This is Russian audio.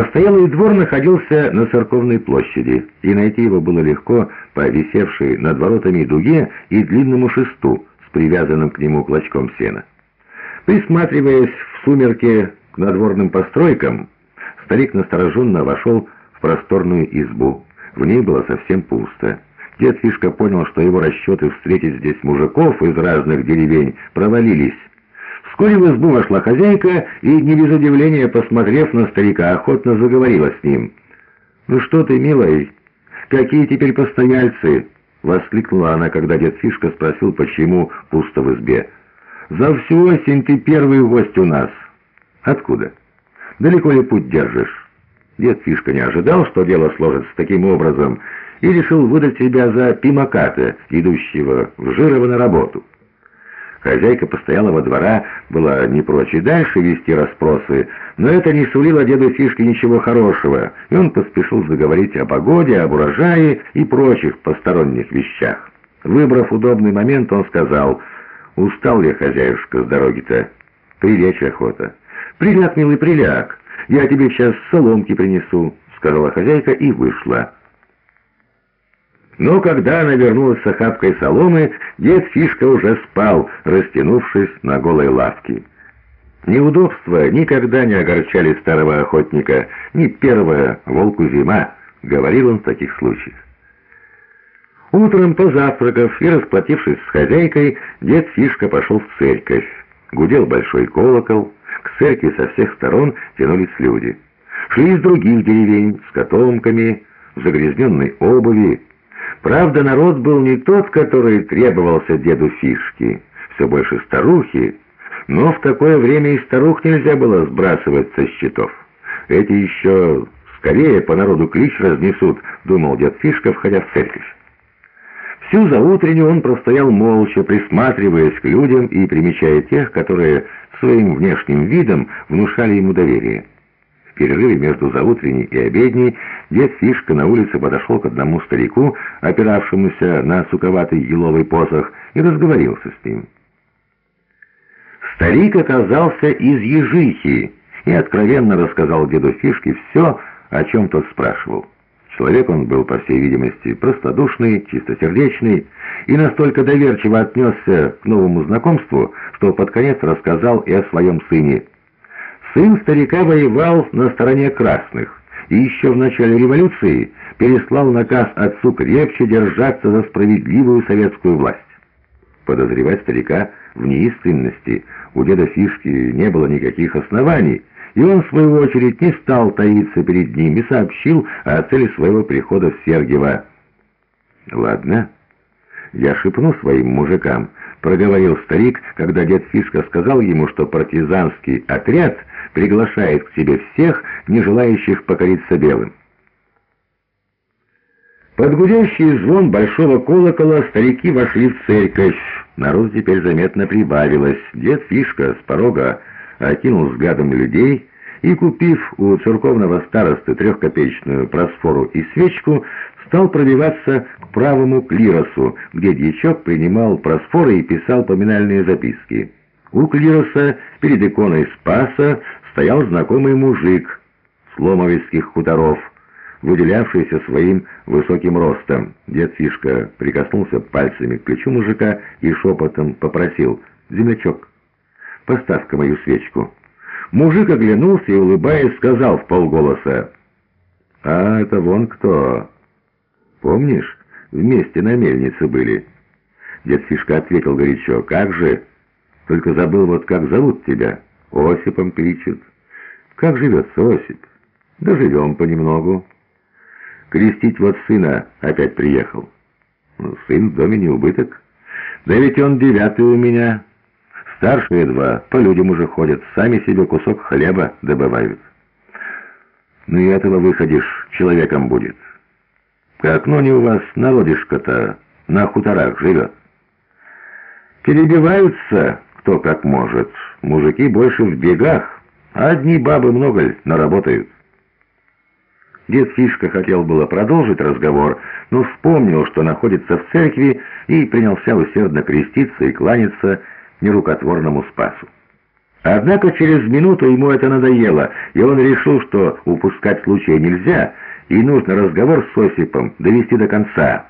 Постоялый двор находился на церковной площади, и найти его было легко по висевшей над воротами дуге и длинному шесту с привязанным к нему клочком сена. Присматриваясь в сумерке к надворным постройкам, старик настороженно вошел в просторную избу. В ней было совсем пусто. Дед Фишка понял, что его расчеты встретить здесь мужиков из разных деревень провалились. Вскоре в избу вошла хозяйка и, не без удивления, посмотрев на старика, охотно заговорила с ним. «Ну что ты, милый, какие теперь постояльцы?» — воскликнула она, когда дед Фишка спросил, почему пусто в избе. «За всю осень ты первый гость у нас». «Откуда? Далеко ли путь держишь?» Дед Фишка не ожидал, что дело сложится таким образом, и решил выдать себя за пимаката, идущего в Жирово на работу. Хозяйка постоялого двора была не прочь и дальше вести расспросы, но это не сулило деду Фишке ничего хорошего, и он поспешил заговорить о погоде, об урожае и прочих посторонних вещах. Выбрав удобный момент, он сказал, «Устал я, хозяюшка, с дороги-то. Прилечь охота». «Приляг, милый, приляг. Я тебе сейчас соломки принесу», — сказала хозяйка и вышла. Но когда она вернулась с охапкой соломы, дед Фишка уже спал, растянувшись на голой лавке. Неудобства никогда не огорчали старого охотника, ни первая волку зима, говорил он в таких случаях. Утром, позавтракав и расплатившись с хозяйкой, дед Фишка пошел в церковь. Гудел большой колокол, к церкви со всех сторон тянулись люди. Шли из других деревень, с котомками, в загрязненной обуви, Правда, народ был не тот, который требовался деду Фишки, все больше старухи, но в такое время и старух нельзя было сбрасывать со счетов. Эти еще скорее по народу клич разнесут, думал дед Фишка, входя в церковь. Всю заутреннюю он простоял молча, присматриваясь к людям и примечая тех, которые своим внешним видом внушали ему доверие перерыве между заутренней и обедней дед Фишка на улице подошел к одному старику, опиравшемуся на суковатый еловый посох, и разговорился с ним. Старик оказался из Ежихи и откровенно рассказал деду Фишке все, о чем тот спрашивал. Человек он был, по всей видимости, простодушный, чистосердечный и настолько доверчиво отнесся к новому знакомству, что под конец рассказал и о своем сыне – Сын старика воевал на стороне красных и еще в начале революции переслал наказ отцу крепче держаться за справедливую советскую власть. Подозревать старика в неискренности у деда Фишки не было никаких оснований, и он, в свою очередь, не стал таиться перед ним и сообщил о цели своего прихода в Сергиево. «Ладно, я шепну своим мужикам», — проговорил старик, когда дед Фишка сказал ему, что партизанский отряд — приглашает к себе всех, не желающих покориться белым. Под гудящий звон большого колокола старики вошли в церковь. Народ теперь заметно прибавилось. Дед Фишка с порога окинул взглядом людей и, купив у церковного старосты трехкопеечную просфору и свечку, стал пробиваться к правому клиросу, где дьячок принимал просфоры и писал поминальные записки. У клироса перед иконой Спаса стоял знакомый мужик с ломовицких хуторов, выделявшийся своим высоким ростом. Дед Фишка прикоснулся пальцами к плечу мужика и шепотом попросил «Землячок, поставь-ка мою свечку». Мужик оглянулся и, улыбаясь, сказал в полголоса «А это вон кто. Помнишь, вместе на мельнице были?» Дед Фишка ответил горячо «Как же? Только забыл вот как зовут тебя». Осипом кличут. Как живется Осип? Да живем понемногу. Крестить вот сына опять приехал. Ну, сын в доме не убыток. Да ведь он девятый у меня. Старшие два по людям уже ходят, сами себе кусок хлеба добывают. Ну и этого выходишь, человеком будет. Как ну не у вас народишко-то на хуторах живет. Перебиваются кто как может. Мужики больше в бегах, а одни бабы много наработают. Дед Фишка хотел было продолжить разговор, но вспомнил, что находится в церкви, и принялся усердно креститься и кланяться нерукотворному спасу. Однако через минуту ему это надоело, и он решил, что упускать случая нельзя, и нужно разговор с Осипом довести до конца.